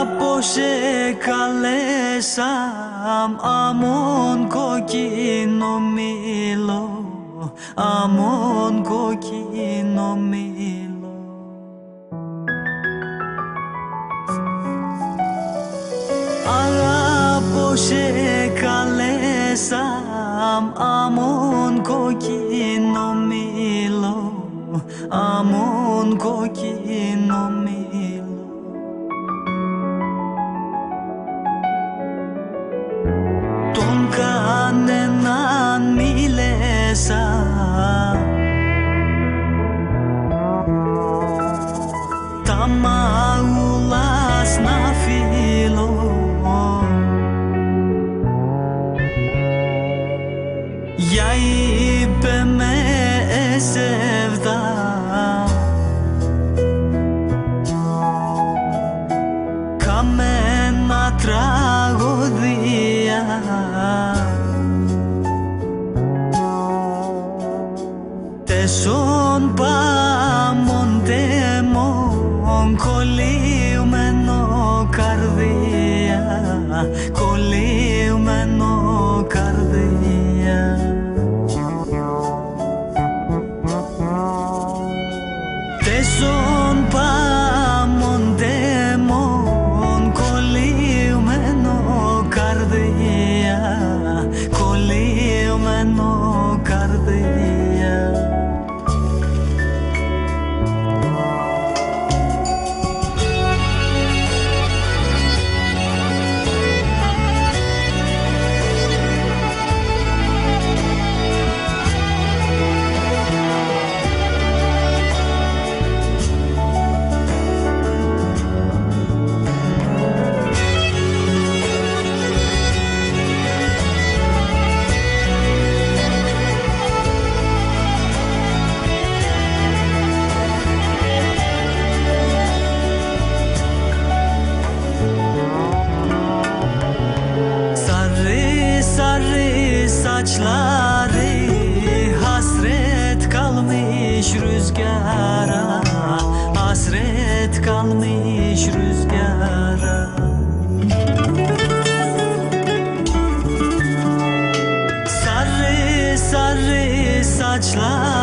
Από σε καλέσα αμόν κοκκίνο μήλο αμόν κοκκίνο μήλο. Από σε καλέσα αμόν κοκκίνο μήλο αμόν κοκκίνο Τεσόν πάμον τέμον κολλιούμενο καρδία κολλιούμενο καρδία. Τεσόν πάμον saçları hasret kalmış rüzgara Hasret kalmış rüzgara. Sarı sarı saçları